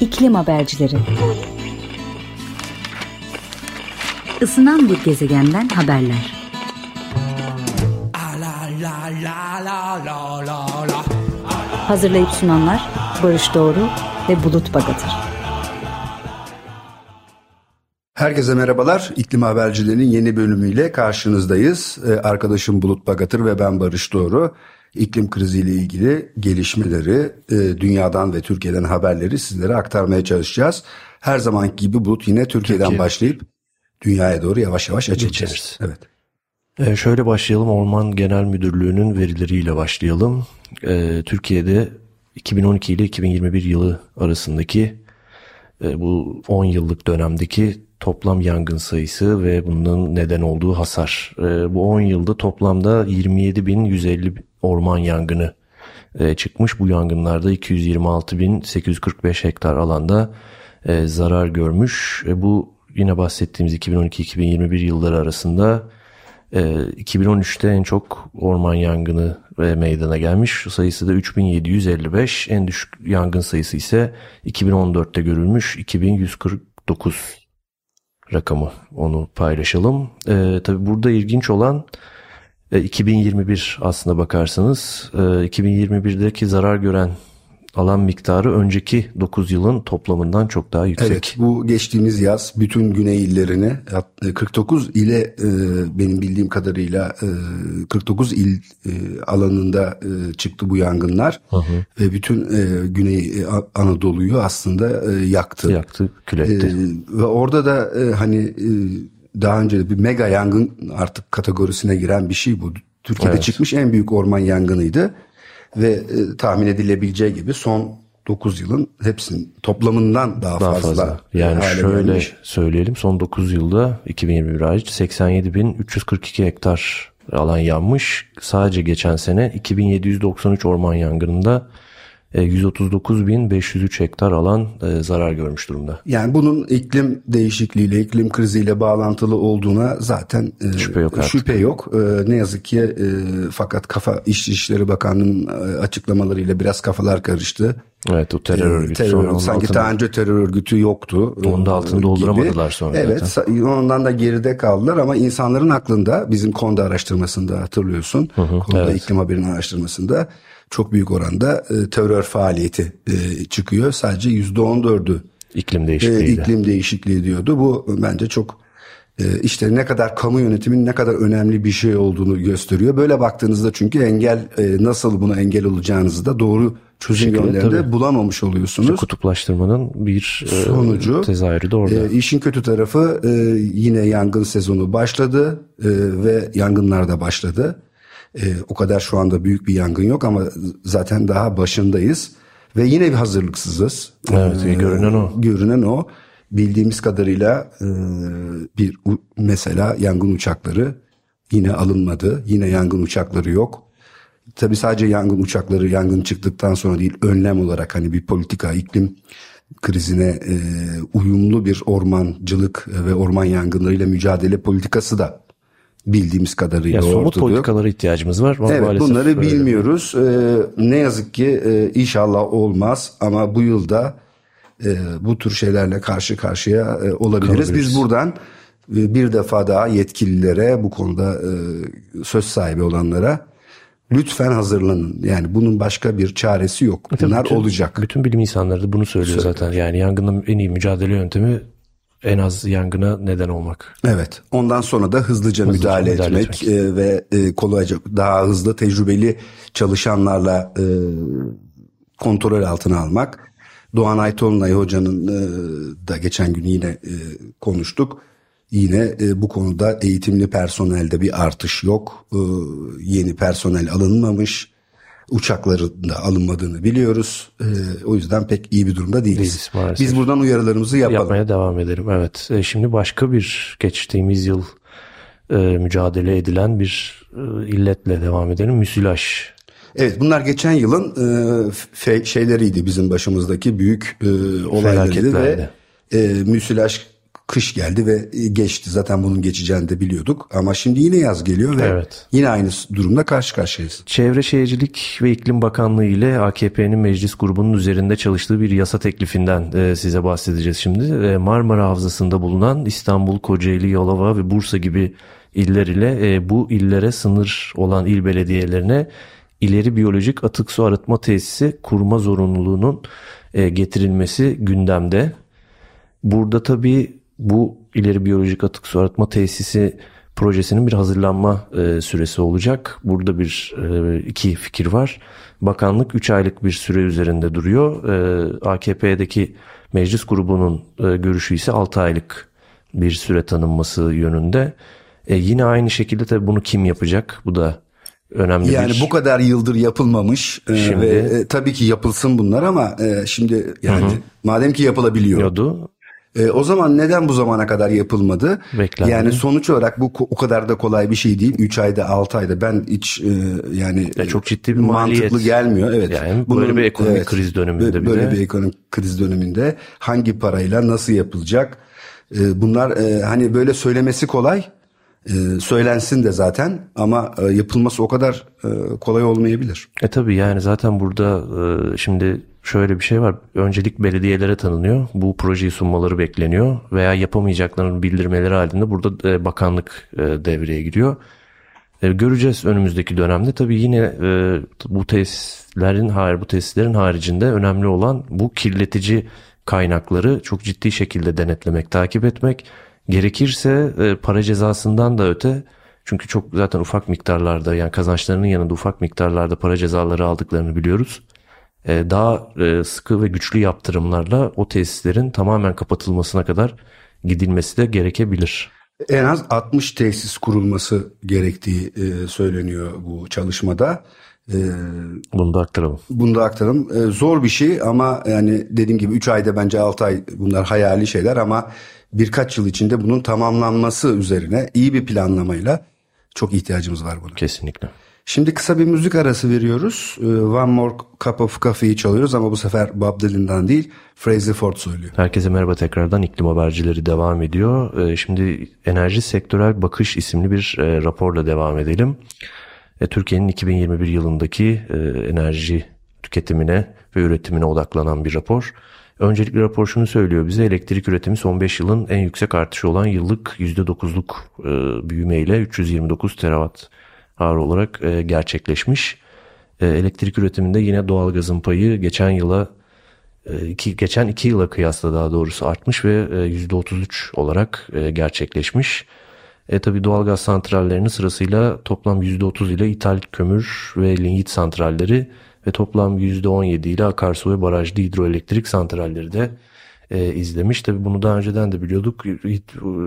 İklim Habercileri Isınan bir gezegenden haberler Hazırlayıp sunanlar Barış Doğru ve Bulut Bagatır Herkese merhabalar. İklim Habercilerinin yeni bölümüyle karşınızdayız. Ee, arkadaşım Bulut Bagatır ve ben Barış Doğru. İklim kriziyle ilgili gelişmeleri, e, dünyadan ve Türkiye'den haberleri sizlere aktarmaya çalışacağız. Her zamanki gibi Bulut yine Türkiye'den Türkiye. başlayıp dünyaya doğru yavaş yavaş açılacağız. Geçeriz. Evet. Ee, şöyle başlayalım. Orman Genel Müdürlüğü'nün verileriyle başlayalım. Ee, Türkiye'de 2012 ile 2021 yılı arasındaki e, bu 10 yıllık dönemdeki toplam yangın sayısı ve bunun neden olduğu hasar. E, bu 10 yılda toplamda 27.150 orman yangını e, çıkmış. Bu yangınlarda 226.845 hektar alanda e, zarar görmüş. E, bu yine bahsettiğimiz 2012-2021 yılları arasında e, 2013'te en çok orman yangını e, meydana gelmiş. Sayısı da 3755. En düşük yangın sayısı ise 2014'te görülmüş 2149 rakamı onu paylaşalım. E, tabii burada ilginç olan 2021 e, aslında bakarsanız 2021'deki e, zarar gören alan miktarı önceki 9 yılın toplamından çok daha yüksek. Evet bu geçtiğimiz yaz bütün güney illerini 49 e, ile e, benim bildiğim kadarıyla 49 il alanında çıktı bu yangınlar hı hı. ve bütün güney Anadolu'yu aslında yaktı. Yaktı, kületti. Ve orada da hani daha önce de bir mega yangın artık kategorisine giren bir şey bu. Türkiye'de evet. çıkmış en büyük orman yangınıydı ve e, tahmin edilebileceği gibi son 9 yılın hepsinin toplamından daha, daha fazla. fazla. Yani şöyle gelmiş. söyleyelim son 9 yılda 2021 hariç 87.342 hektar alan yanmış. Sadece geçen sene 2793 orman yangınında 139.503 e, hektar alan e, zarar görmüş durumda. Yani bunun iklim değişikliğiyle, iklim kriziyle bağlantılı olduğuna zaten e, şüphe yok. Artık. Şüphe yok. Ne yazık ki fakat kafa İçişleri Bakanlığı'nın açıklamalarıyla biraz kafalar karıştı. Evet o terör örgütü. Terör, sonra sanki altında, daha önce terör örgütü yoktu. Onun da altını dolduramadılar sonra. Evet zaten. ondan da geride kaldılar ama insanların aklında bizim Konda araştırmasında hatırlıyorsun. Hı hı, Konda evet. iklim haberinin araştırmasında çok büyük oranda e, terör faaliyeti e, çıkıyor. Sadece yüzde on dördü iklim değişikliği. E, iklim değişikliği diyordu. Bu bence çok e, işte ne kadar kamu yönetiminin ne kadar önemli bir şey olduğunu gösteriyor. Böyle baktığınızda çünkü engel e, nasıl buna engel olacağınızı da doğru çözüm yönlerinde bulamamış oluyorsunuz. İşte kutuplaştırmanın bir e, sonucu tezahürü de orada. E, işin kötü tarafı e, yine yangın sezonu başladı e, ve yangınlar da başladı. E, o kadar şu anda büyük bir yangın yok ama zaten daha başındayız. Ve yine bir hazırlıksızız. Evet ee, görünen o. Görünen o. Bildiğimiz kadarıyla e, bir mesela yangın uçakları yine alınmadı. Yine yangın uçakları yok. Tabi sadece yangın uçakları yangın çıktıktan sonra değil önlem olarak hani bir politika iklim krizine e, uyumlu bir ormancılık ve orman yangınlarıyla mücadele politikası da bildiğimiz kadarıyla ya, somut ortada politikalara ihtiyacımız var. Ama evet bunları bilmiyoruz. Ee, ne yazık ki e, inşallah olmaz ama bu yılda e, bu tür şeylerle karşı karşıya e, olabiliriz. Kalabiliriz. Biz buradan e, bir defa daha yetkililere bu konuda e, söz sahibi olanlara lütfen hazırlanın. Yani bunun başka bir çaresi yok. Bunlar bütün, olacak. Bütün bilim insanları da bunu söylüyor Söyle. zaten. Yani yangının en iyi mücadele yöntemi en az yangına neden olmak. Evet. Ondan sonra da hızlıca, hızlıca müdahale, müdahale etmek, etmek. E, ve e, kolayca daha hızlı tecrübeli çalışanlarla e, kontrol altına almak. Doğan Aytonlay hocanın e, da geçen gün yine e, konuştuk. Yine e, bu konuda eğitimli personelde bir artış yok. E, yeni personel alınmamış uçakların da alınmadığını biliyoruz. E, o yüzden pek iyi bir durumda değiliz. değiliz maalesef. Biz buradan uyarılarımızı yapalım. Yapmaya devam edelim. Evet. E, şimdi başka bir geçtiğimiz yıl e, mücadele edilen bir e, illetle devam edelim. Müsilaj. Evet bunlar geçen yılın e, fe, şeyleriydi bizim başımızdaki büyük e, olaylarıydı ve e, müsilaj kış geldi ve geçti. Zaten bunun geçeceğini de biliyorduk. Ama şimdi yine yaz geliyor ve Evet. yine aynı durumda karşı karşıyayız. Çevre Şehircilik ve İklim Bakanlığı ile AKP'nin meclis grubunun üzerinde çalıştığı bir yasa teklifinden e, size bahsedeceğiz şimdi. E, Marmara Havzası'nda bulunan İstanbul, Kocaeli, Yalova ve Bursa gibi iller ile e, bu illere sınır olan il belediyelerine ileri biyolojik atık su arıtma tesisi kurma zorunluluğunun e, getirilmesi gündemde. Burada tabii bu ileri biyolojik atık su arıtma tesisi projesinin bir hazırlanma e, süresi olacak. Burada bir e, iki fikir var. Bakanlık 3 aylık bir süre üzerinde duruyor. E, AKP'deki meclis grubunun e, görüşü ise 6 aylık bir süre tanınması yönünde. E, yine aynı şekilde tabii bunu kim yapacak? Bu da önemli Yani bir bu kadar yıldır yapılmamış e, Şimdi- ve e, tabii ki yapılsın bunlar ama e, şimdi yani madem ki yapılabiliyor. diyordu. E, o zaman neden bu zamana kadar yapılmadı? Beklendi. Yani sonuç olarak bu o kadar da kolay bir şey değil. 3 ayda 6 ayda ben hiç e, yani Ya çok ciddi bir mantıklı maliyet. gelmiyor. Evet. Yani böyle bir ekonomik kriz döneminde Böyle bir bir ekonomik kriz döneminde hangi parayla nasıl yapılacak? E, bunlar e, hani böyle söylemesi kolay. E, söylensin de zaten ama e, yapılması o kadar e, kolay olmayabilir. E tabii yani zaten burada e, şimdi şöyle bir şey var. Öncelik belediyelere tanınıyor. Bu projeyi sunmaları bekleniyor veya yapamayacaklarını bildirmeleri halinde burada e, bakanlık e, devreye giriyor. E, göreceğiz önümüzdeki dönemde. Tabii yine bu tesislerin hayır bu tesislerin haricinde önemli olan bu kirletici kaynakları çok ciddi şekilde denetlemek, takip etmek. Gerekirse para cezasından da öte çünkü çok zaten ufak miktarlarda yani kazançlarının yanında ufak miktarlarda para cezaları aldıklarını biliyoruz. E, daha e, sıkı ve güçlü yaptırımlarla o tesislerin tamamen kapatılmasına kadar gidilmesi de gerekebilir. En az 60 tesis kurulması gerektiği e, söyleniyor bu çalışmada. E, Bunu da aktaralım. bunu da aktaralım. Zor bir şey ama yani dediğim gibi 3 ayda bence 6 ay bunlar hayali şeyler ama birkaç yıl içinde bunun tamamlanması üzerine iyi bir planlamayla çok ihtiyacımız var buna. Kesinlikle. Şimdi kısa bir müzik arası veriyoruz. E, One More Cup of Coffee'yi çalıyoruz ama bu sefer Bob Dylan'dan değil Fraser Ford söylüyor. Herkese merhaba tekrardan iklim habercileri devam ediyor. Ee, Şimdi Enerji Sektörel Bakış isimli bir e, raporla devam edelim. E, Türkiye'nin 2021 yılındaki e, enerji tüketimine ve üretimine odaklanan bir rapor. Öncelikle rapor şunu söylüyor bize elektrik üretimi son 5 yılın en yüksek artışı olan yıllık %9'luk e, büyümeyle 329 terawatt hour olarak e, gerçekleşmiş. E, Elektrik üretiminde yine doğalgazın payı geçen yıla e, iki, geçen iki yıla kıyasla daha doğrusu artmış ve e, %33 olarak e, gerçekleşmiş. E tabi doğalgaz santrallerinin sırasıyla toplam %30 ile ithal kömür ve lignit santralleri ve toplam %17 ile akarsu ve barajlı hidroelektrik santralleri de e, izlemiş. Tabi bunu daha önceden de biliyorduk.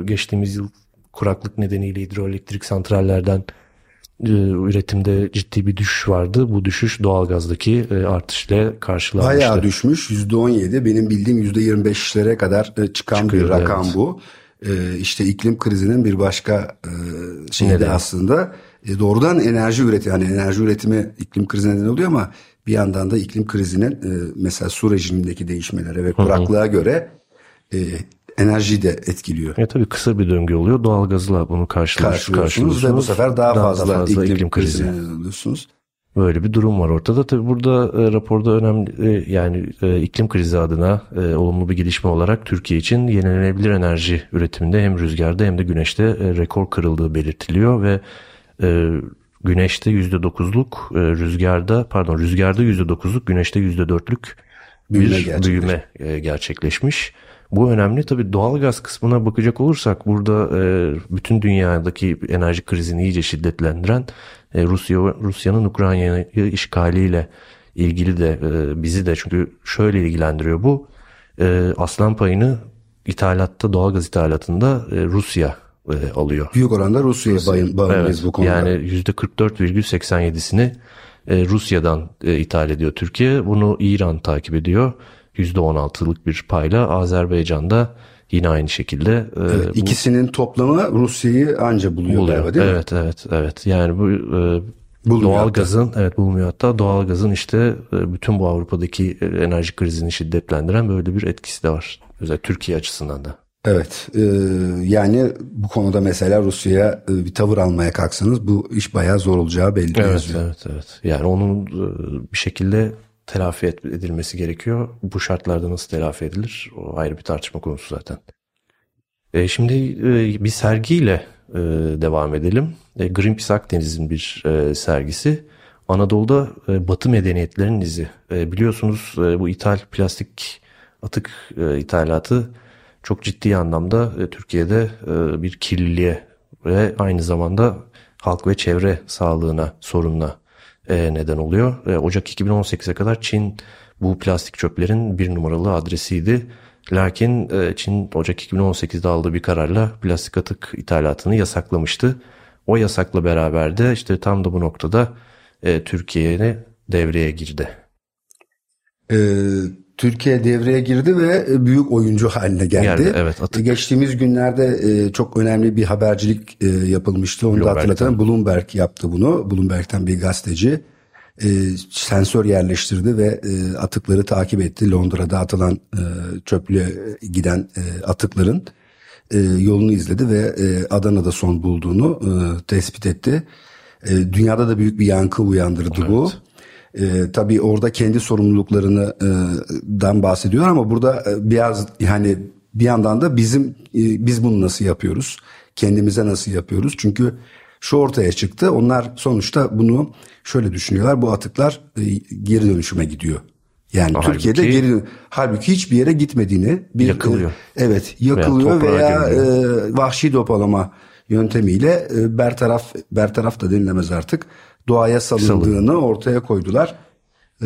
Geçtiğimiz yıl kuraklık nedeniyle hidroelektrik santrallerden üretimde ciddi bir düşüş vardı. Bu düşüş doğalgazdaki e, artışla karşılanmıştı. Bayağı düşmüş %17 benim bildiğim %25'lere kadar e, çıkan Çıkıyor, bir rakam evet. bu. E, işte iklim krizinin bir başka e, şeyi de aslında e, doğrudan enerji üretimi yani enerji üretimi iklim krizine neden oluyor ama bir yandan da iklim krizinin e, mesela su rejimindeki değişmelere ve kuraklığa göre e, enerjiyi de etkiliyor. E tabii kısa bir döngü oluyor. Doğalgazla bunu karşılaş, Karşılıyorsunuz ve bu sefer daha, fazla, iklim, krizine krizine. neden oluyorsunuz. Böyle bir durum var ortada. Tabii burada e, raporda önemli e, yani e, iklim krizi adına e, olumlu bir gelişme olarak Türkiye için yenilenebilir enerji üretiminde hem rüzgarda hem de güneşte e, rekor kırıldığı belirtiliyor ve e, güneşte %9'luk e, rüzgarda pardon rüzgarda %9'luk güneşte %4'lük Büyüme bir gerçekleşmiş. büyüme e, gerçekleşmiş. Bu önemli. Tabii doğalgaz kısmına bakacak olursak burada e, bütün dünyadaki enerji krizini iyice şiddetlendiren e, Rusya Rusya'nın Ukrayna'yı işgaliyle ilgili de e, bizi de çünkü şöyle ilgilendiriyor bu. E, aslan payını ithalatta doğalgaz ithalatında e, Rusya e, alıyor. Büyük oranda Rusya'ya bayın- bağımlıyız Evet, bu konuda. Yani %44,87'sini e, Rusya'dan e, ithal ediyor Türkiye. Bunu İran takip ediyor. %16'lık bir payla Azerbaycan'da yine aynı şekilde e, Evet, bu İkisinin toplamı Rusya'yı anca buluyor, buluyor. galiba değil mi? evet evet evet. Yani bu e, Bulmuyor doğal hatta. gazın evet bulmuyor hatta doğal gazın işte e, bütün bu Avrupa'daki e, enerji krizini şiddetlendiren böyle bir etkisi de var. Özellikle Türkiye açısından da. Evet e, yani bu konuda mesela Rusya'ya e, bir tavır almaya kalksanız bu iş bayağı zor olacağı belli. Evet yazıyor. evet evet. Yani onun e, bir şekilde telafi edilmesi gerekiyor. Bu şartlarda nasıl telafi edilir? O ayrı bir tartışma konusu zaten. E, şimdi e, bir sergiyle e, devam edelim. E, Greenpeace Akdeniz'in bir e, sergisi. Anadolu'da e, Batı medeniyetlerinin izi. E, biliyorsunuz e, bu ithal plastik atık e, ithalatı çok ciddi anlamda e, Türkiye'de e, bir kirliliğe ve aynı zamanda halk ve çevre sağlığına sorunla e, neden oluyor. Ocak 2018'e kadar Çin bu plastik çöplerin bir numaralı adresiydi. Lakin e, Çin Ocak 2018'de aldığı bir kararla plastik atık ithalatını yasaklamıştı. O yasakla beraber de işte tam da bu noktada e, Türkiye'ye devreye girdi. Ee, Türkiye devreye girdi ve büyük oyuncu haline geldi. Geldi, evet, atık. Geçtiğimiz günlerde e, çok önemli bir habercilik e, yapılmıştı. Onu da hatırlatalım. Bloomberg yaptı bunu. Bloomberg'ten bir gazeteci e, sensör yerleştirdi ve e, atıkları takip etti. Londra'da atılan e, çöplüğe giden e, atıkların e, yolunu izledi ve e, Adana'da son bulduğunu e, tespit etti. E, dünyada da büyük bir yankı uyandırdı Evet. bu. E, tabii orada kendi sorumluluklarını e, dan bahsediyor ama burada e, biraz yani bir yandan da bizim e, biz bunu nasıl yapıyoruz? Kendimize nasıl yapıyoruz? Çünkü şu ortaya çıktı. Onlar sonuçta bunu şöyle düşünüyorlar. Bu atıklar e, geri dönüşüme gidiyor. Yani Halbuki- Türkiye'de geri halbuki hiçbir yere gitmediğini bir Yakılıyor. e, evet yakılıyor veya, gömülüyor. e, vahşi depolama yöntemiyle e, bertaraf bertaraf da denilemez artık doğaya salındığını ortaya koydular.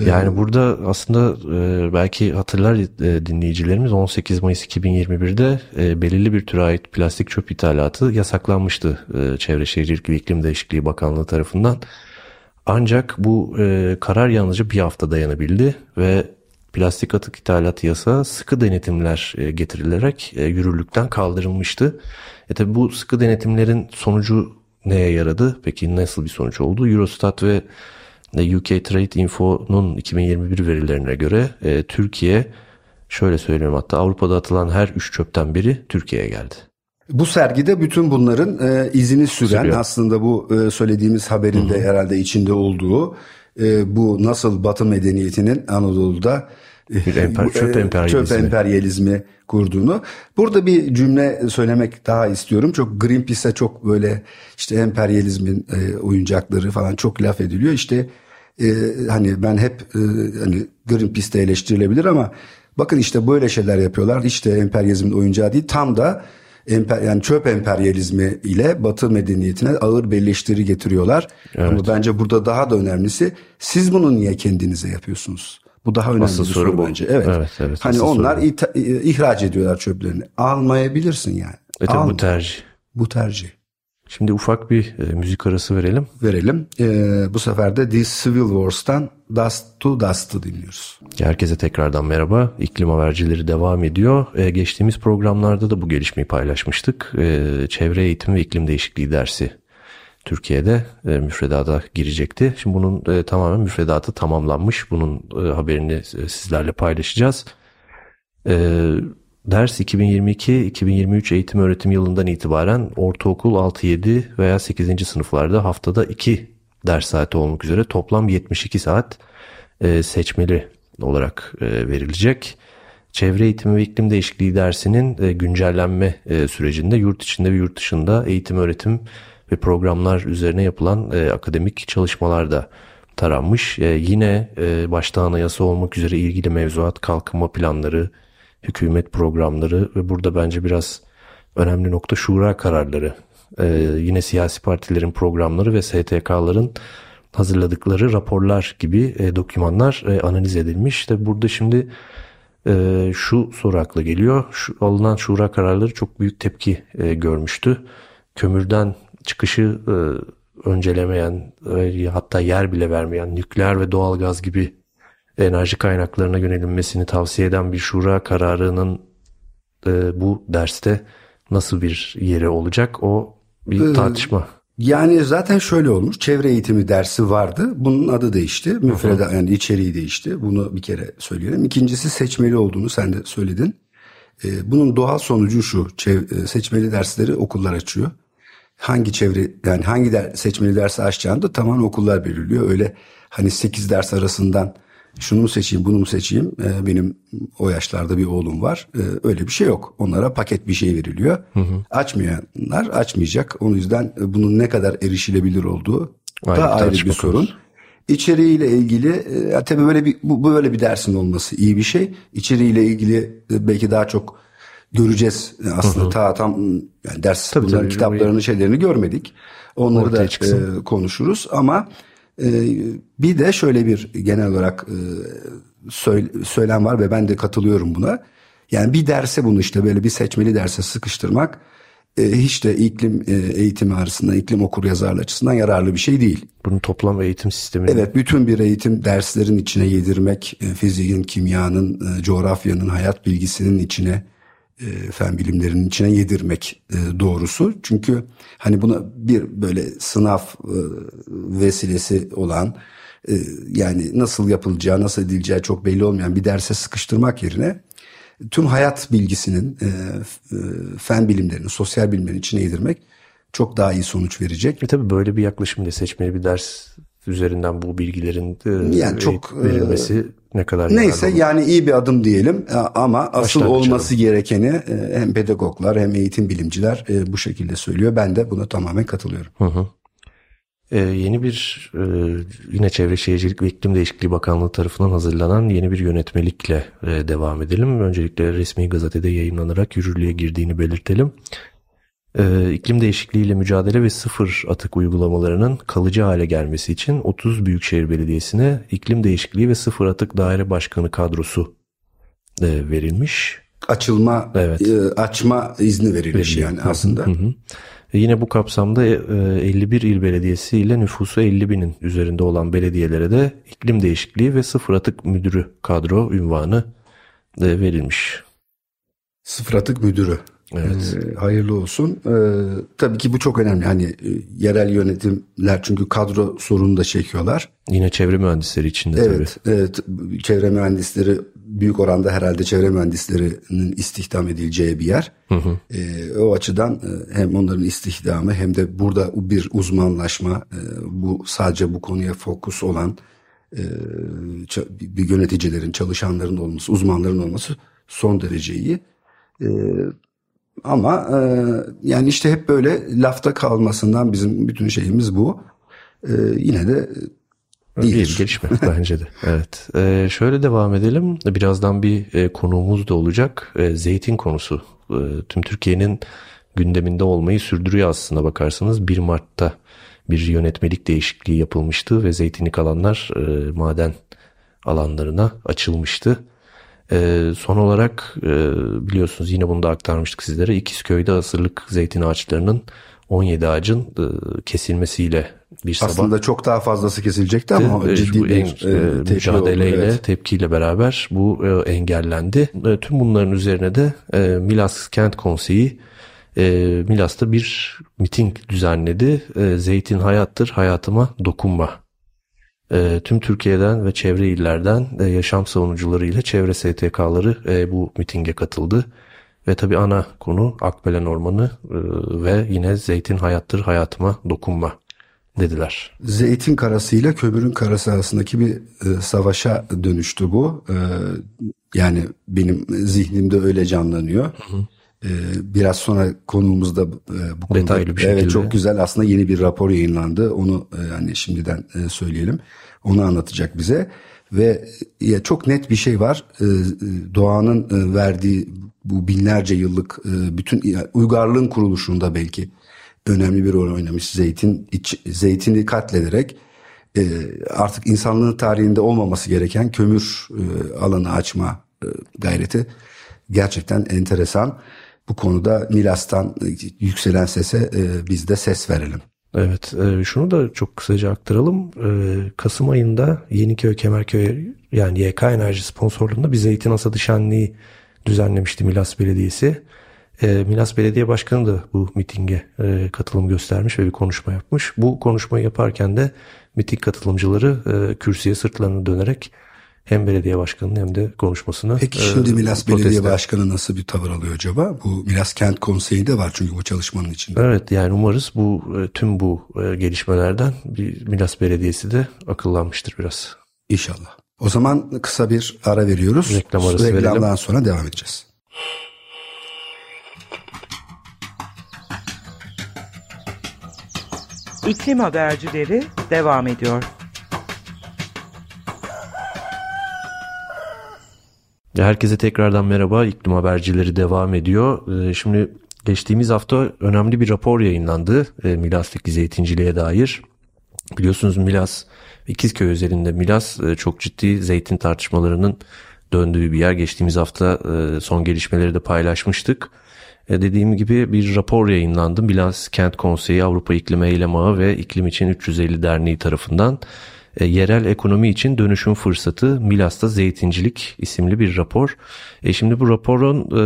Yani burada aslında e, belki hatırlar e, dinleyicilerimiz 18 Mayıs 2021'de e, belirli bir türe ait plastik çöp ithalatı yasaklanmıştı e, Çevre Şehircilik ve İklim Değişikliği Bakanlığı tarafından. Ancak bu e, karar yalnızca bir hafta dayanabildi ve plastik atık ithalatı yasağı sıkı denetimler e, getirilerek e, yürürlükten kaldırılmıştı. E tabi bu sıkı denetimlerin sonucu neye yaradı? Peki nasıl bir sonuç oldu? Eurostat ve e, UK Trade Info'nun 2021 verilerine göre e, Türkiye şöyle söyleyeyim hatta Avrupa'da atılan her 3 çöpten biri Türkiye'ye geldi. Bu sergide bütün bunların e, izini süren Sürüyor. aslında bu e, söylediğimiz haberin de herhalde içinde olduğu e, bu nasıl Batı medeniyetinin Anadolu'da Bir emper- çöp e, emperyalizmi. çöp emperyalizmi kurduğunu. Burada bir cümle söylemek daha istiyorum. Çok Greenpeace'e çok böyle işte emperyalizmin e, oyuncakları falan çok laf ediliyor. İşte e, hani ben hep e, hani Greenpeace'te eleştirilebilir ama bakın işte böyle şeyler yapıyorlar. İşte emperyalizmin oyuncağı değil tam da emper, yani çöp emperyalizmi ile Batı medeniyetine ağır birleştiri getiriyorlar. Ama bence burada daha da önemlisi siz bunu niye kendinize yapıyorsunuz? Bu daha önemli Asıl bir soru soru bu. bence. Evet. Evet, evet, hani onlar ita- e, ihraç ediyorlar çöplerini. Almayabilirsin yani. E Alma. bu tercih. Bu tercih. Şimdi ufak bir e, müzik arası verelim. Verelim. Ee, bu sefer de The Civil Wars'tan Dust to Dust'ı dinliyoruz. Herkese tekrardan merhaba. İklim habercileri devam ediyor. Ee, geçtiğimiz programlarda da bu gelişmeyi paylaşmıştık. Ee, çevre eğitimi ve iklim değişikliği dersi Türkiye'de e, müfredata girecekti. Şimdi bunun e, tamamen müfredatı tamamlanmış. Bunun e, haberini e, sizlerle paylaşacağız. Ee, ders 2022-2023 eğitim öğretim yılından itibaren ortaokul 6-7 veya 8. sınıflarda haftada 2 ders saati olmak üzere toplam 72 saat e, seçmeli olarak e, verilecek. Çevre eğitimi ve iklim değişikliği dersinin e, güncellenme e, sürecinde yurt içinde ve yurt dışında eğitim öğretim ve programlar üzerine yapılan e, akademik çalışmalar da taranmış. E, yine e, başta anayasa olmak üzere ilgili mevzuat, kalkınma planları, hükümet programları ve burada bence biraz önemli nokta şura kararları. E, yine siyasi partilerin programları ve STK'ların hazırladıkları raporlar gibi e, dokümanlar e, analiz edilmiş. İşte burada şimdi e, şu soru akla geliyor. Şu, alınan şura kararları çok büyük tepki e, görmüştü. Kömürden çıkışı e, öncelemeyen e, hatta yer bile vermeyen nükleer ve doğalgaz gibi enerji kaynaklarına yönelilmesini tavsiye eden bir şura kararının e, bu derste nasıl bir yeri olacak o bir tartışma. Yani zaten şöyle olmuş. Çevre eğitimi dersi vardı. Bunun adı değişti. Müfreda yani içeriği değişti. Bunu bir kere söyleyelim. İkincisi seçmeli olduğunu sen de söyledin. E, bunun doğal sonucu şu. Çev- seçmeli dersleri okullar açıyor. Hangi çevre yani hangi der, seçmeli dersi açacağını da tamamen okullar belirliyor. Öyle hani 8 ders arasından şunu mu seçeyim bunu mu seçeyim? E, benim o yaşlarda bir oğlum var. E, öyle bir şey yok. Onlara paket bir şey veriliyor. Hı hı. açmayanlar açmayacak. O yüzden bunun ne kadar erişilebilir olduğu Aynen, da ayrı bir sorun. İçeriğiyle ilgili e, tabii böyle bir bu böyle bir dersin olması iyi bir şey. İçeriğiyle ilgili e, belki daha çok göreceğiz aslında hı hı. ta tam yani ders tabii, bunların tabii, kitaplarını şeylerini görmedik. Onları da e, konuşuruz ama e, bir de şöyle bir genel olarak e, söyle, söylem var ve ben de katılıyorum buna. Yani bir derse bunu işte böyle bir seçmeli derse sıkıştırmak e, hiç de iklim e, eğitimi arasında, iklim okur yazarlı açısından yararlı bir şey değil. Bunun toplam eğitim sistemi. Evet, bütün bir eğitim derslerin içine yedirmek, e, fiziğin, kimyanın, e, coğrafyanın, hayat bilgisinin içine, e, fen bilimlerinin içine yedirmek e, doğrusu. Çünkü hani buna bir böyle sınav e, vesilesi olan, e, yani nasıl yapılacağı, nasıl edileceği çok belli olmayan bir derse sıkıştırmak yerine tüm hayat bilgisinin, e, e, fen bilimlerinin, sosyal bilimlerin içine yedirmek çok daha iyi sonuç verecek. E tabii böyle bir yaklaşımda seçmeli bir ders üzerinden bu bilgilerin yani çok verilmesi ne kadar neyse yani iyi bir adım diyelim e, ama asıl olması gerekeni e, hem pedagoglar hem eğitim bilimciler e, bu şekilde söylüyor. Ben de buna tamamen katılıyorum. Hı hı. Ee, yeni bir e, yine Çevre Şehircilik ve İklim Değişikliği Bakanlığı tarafından hazırlanan yeni bir yönetmelikle e, devam edelim. Öncelikle resmi gazetede yayınlanarak yürürlüğe girdiğini belirtelim. E, iklim değişikliğiyle mücadele ve sıfır atık uygulamalarının kalıcı hale gelmesi için 30 Büyükşehir Belediyesi'ne iklim değişikliği ve sıfır atık daire başkanı kadrosu e, verilmiş. Açılma, evet. e, açma izni verilmiş Veriliyor. yani aslında. Hı hı. E yine bu kapsamda 51 e, il belediyesi ile nüfusu 50 binin üzerinde olan belediyelere de iklim değişikliği ve sıfır atık müdürü kadro ünvanı verilmiş. Sıfır atık müdürü. Evet. Ee, hayırlı olsun. Ee, tabii ki bu çok önemli. Hani e, yerel yönetimler çünkü kadro sorunu da çekiyorlar. Yine çevre mühendisleri için de evet, tabii. Evet. Çevre mühendisleri büyük oranda herhalde çevre mühendislerinin istihdam edileceği bir yer. Hı hı. E, o açıdan e, hem onların istihdamı hem de burada bir uzmanlaşma, e, bu sadece bu konuya fokus olan e, bir yöneticilerin, çalışanların olması, uzmanların olması son derece iyi. E, ama e, yani işte hep böyle lafta kalmasından bizim bütün şeyimiz bu. E, yine de değil. Bir gelişme bence de. Evet. Ee, şöyle devam edelim. Birazdan bir e, konuğumuz da olacak. E, zeytin konusu. E, tüm Türkiye'nin gündeminde olmayı sürdürüyor aslında bakarsanız. 1 Mart'ta bir yönetmelik değişikliği yapılmıştı ve zeytinlik alanlar e, maden alanlarına açılmıştı. E, son olarak e, biliyorsunuz yine bunu da aktarmıştık sizlere. İkizköy'de asırlık zeytin ağaçlarının 17 ağacın e, kesilmesiyle bir sabah. Aslında çok daha fazlası kesilecekti ama ciddi bir en, e, mücadeleyle, evet. tepkiyle beraber bu e, engellendi. E, tüm bunların üzerine de e, Milas Kent Konseyi e, Milas'ta bir miting düzenledi. E, Zeytin hayattır, hayatıma dokunma. E, tüm Türkiye'den ve çevre illerden e, yaşam savunucuları ile çevre STK'ları e, bu mitinge katıldı. Ve tabi ana konu Akbelen Ormanı e, ve yine Zeytin hayattır hayatıma dokunma dediler. Zeytin karasıyla kömürün karası arasındaki bir e, savaşa dönüştü bu. E, yani benim zihnimde öyle canlanıyor. Hı hı. E, biraz sonra konuğumuzda e, bu konuda Detaylı bir şekilde. evet çok güzel aslında yeni bir rapor yayınlandı. Onu e, yani şimdiden e, söyleyelim. Onu anlatacak bize ve ya çok net bir şey var. Doğanın verdiği bu binlerce yıllık bütün uygarlığın kuruluşunda belki önemli bir rol oynamış zeytin iç, zeytini katlederek artık insanlığın tarihinde olmaması gereken kömür alanı açma gayreti gerçekten enteresan. Bu konuda Milas'tan yükselen sese e, biz de ses verelim. Evet e, şunu da çok kısaca aktaralım. E, Kasım ayında Yeniköy Kemerköy yani YK Enerji sponsorluğunda bir zeytin hasadı şenliği düzenlemişti Milas Belediyesi. E, Milas Belediye Başkanı da bu mitinge e, katılım göstermiş ve bir konuşma yapmış. Bu konuşmayı yaparken de miting katılımcıları e, kürsüye sırtlarını dönerek hem belediye başkanının hem de konuşmasını Peki şimdi Milas e, Belediye Başkanı nasıl bir tavır alıyor acaba? Bu Milas Kent Konseyi de var çünkü bu çalışmanın içinde. Evet yani umarız bu e, tüm bu e, gelişmelerden bir Milas Belediyesi de akıllanmıştır biraz. İnşallah. O zaman kısa bir ara veriyoruz. Reklam arası Reklamdan verelim. sonra devam edeceğiz. İklim habercileri devam ediyor. Herkese tekrardan merhaba. İklim habercileri devam ediyor. Ee, şimdi geçtiğimiz hafta önemli bir rapor yayınlandı e, Milas'taki zeytinciliğe dair. Biliyorsunuz Milas, İkizköy özelinde Milas e, çok ciddi zeytin tartışmalarının döndüğü bir yer. Geçtiğimiz hafta e, son gelişmeleri de paylaşmıştık. Dediğim gibi bir rapor yayınlandı. Milas Kent Konseyi Avrupa İklim Eylem Ağı ve İklim İçin 350 Derneği tarafından e, yerel ekonomi için dönüşüm fırsatı Milas'ta zeytincilik isimli bir rapor. E şimdi bu raporun e,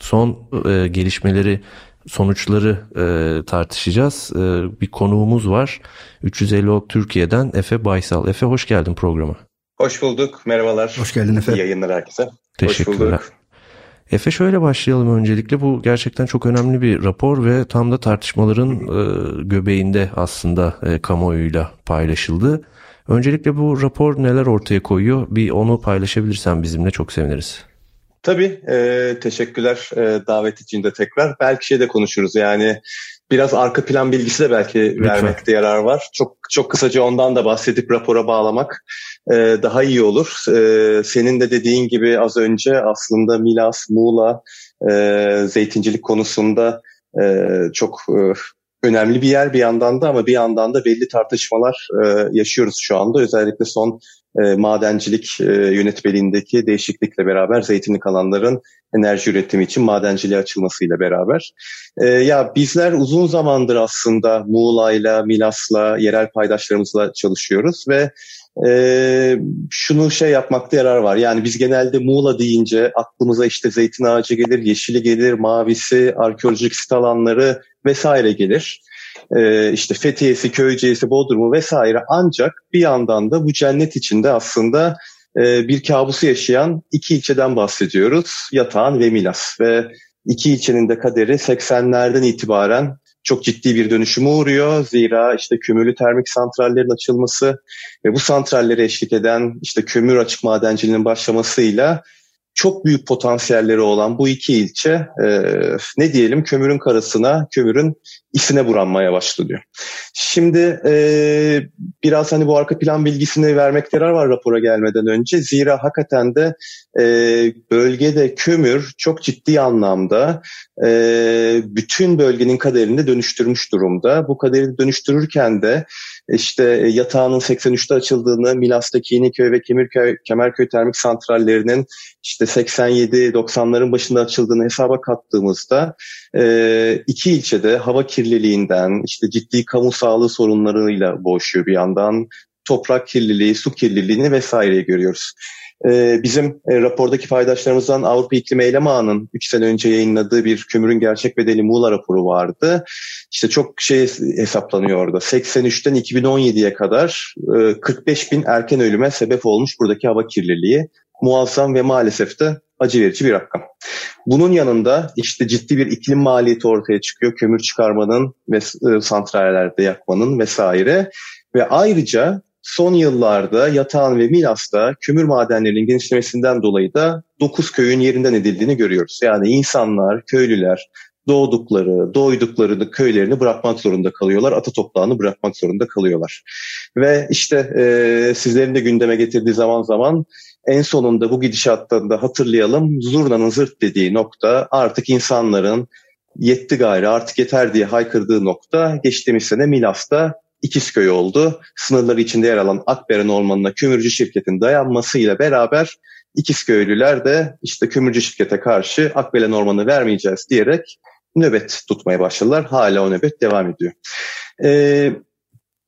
son e, gelişmeleri sonuçları e, tartışacağız. E, bir konuğumuz var. 350 Ok Türkiye'den Efe Baysal. Efe hoş geldin programa. Hoş bulduk. Merhabalar. Hoş geldin Efe. İyi yayınlar herkese. Teşekkürler. Hoş bulduk. Efe şöyle başlayalım öncelikle. Bu gerçekten çok önemli bir rapor ve tam da tartışmaların e, göbeğinde aslında e, kamuoyuyla paylaşıldı. Öncelikle bu rapor neler ortaya koyuyor? Bir onu paylaşabilirsen bizimle çok seviniriz. Tabii. E, teşekkürler e, davet için de tekrar. Belki şey de konuşuruz yani biraz arka plan bilgisi de belki Lütfen. vermekte yarar var. Çok çok kısaca ondan da bahsedip rapora bağlamak e, daha iyi olur. E, senin de dediğin gibi az önce aslında Milas, Muğla e, zeytincilik konusunda e, çok e, önemli bir yer bir yandan da ama bir yandan da belli tartışmalar e, yaşıyoruz şu anda. Özellikle son e, madencilik e, yönetmeliğindeki değişiklikle beraber zeytinlik alanların enerji üretimi için madenciliğe açılmasıyla beraber. E, ya bizler uzun zamandır aslında Muğla'yla, Milas'la, yerel paydaşlarımızla çalışıyoruz ve e, şunu şey yapmakta yarar var. Yani biz genelde Muğla deyince aklımıza işte zeytin ağacı gelir, yeşili gelir, mavisi, arkeolojik sit alanları vesaire gelir. Ee, işte Fethiye'si, Köyceğiz'i, Bodrum'u vesaire ancak bir yandan da bu cennet içinde aslında e, bir kabusu yaşayan iki ilçeden bahsediyoruz. Yatağan ve Milas ve iki ilçenin de kaderi 80'lerden itibaren çok ciddi bir dönüşüme uğruyor. Zira işte kömürlü termik santrallerin açılması ve bu santrallere eşlik eden işte kömür açık madenciliğinin başlamasıyla çok büyük potansiyelleri olan bu iki ilçe e, ne diyelim kömürün karasına, kömürün isine buranmaya başlıyor. Şimdi e, biraz hani bu arka plan bilgisini vermek yarar var rapora gelmeden önce. Zira hakikaten de e, bölgede kömür çok ciddi anlamda e, bütün bölgenin kaderini dönüştürmüş durumda. Bu kaderi dönüştürürken de işte yatağının 83'te açıldığını, Milas'taki Yeniköy ve Kemirköy, Kemerköy termik santrallerinin işte 87-90'ların başında açıldığını hesaba kattığımızda e, iki ilçede hava kirliliğinden, işte ciddi kamu sağlığı sorunlarıyla boğuşuyor bir yandan, toprak kirliliği, su kirliliğini vesaire görüyoruz. Ee, bizim e, rapordaki paydaşlarımızdan Avrupa İklim Eylem Ağı'nın 3 sene önce yayınladığı bir kömürün gerçek bedeli Muğla raporu vardı. İşte çok şey hesaplanıyor orada. 83'ten 2017'ye kadar 45 e, bin erken ölüme sebep olmuş buradaki hava kirliliği. Muazzam ve maalesef de acı verici bir rakam. Bunun yanında işte ciddi bir iklim maliyeti ortaya çıkıyor. Kömür çıkarmanın ve e, santrallerde yakmanın vesaire. Ve ayrıca son yıllarda Yatağan ve Milas'ta kömür madenlerinin genişlemesinden dolayı da 9 köyün yerinden edildiğini görüyoruz. Yani insanlar, köylüler doğdukları, doydukları köylerini bırakmak zorunda kalıyorlar. Ata toprağını bırakmak zorunda kalıyorlar. Ve işte e, sizlerin de gündeme getirdiği zaman zaman en sonunda bu gidişattan da hatırlayalım zurnanın zırt dediği nokta artık insanların yetti gayrı artık yeter diye haykırdığı nokta geçtiğimiz sene Milas'ta İkizköy oldu. Sınırları içinde yer alan Akberen Ormanı'na kömürcü şirketin dayanmasıyla beraber İkizköylüler de işte kömürcü şirkete karşı Akbelen Ormanı vermeyeceğiz diyerek nöbet tutmaya başladılar. Hala o nöbet devam ediyor. Ee,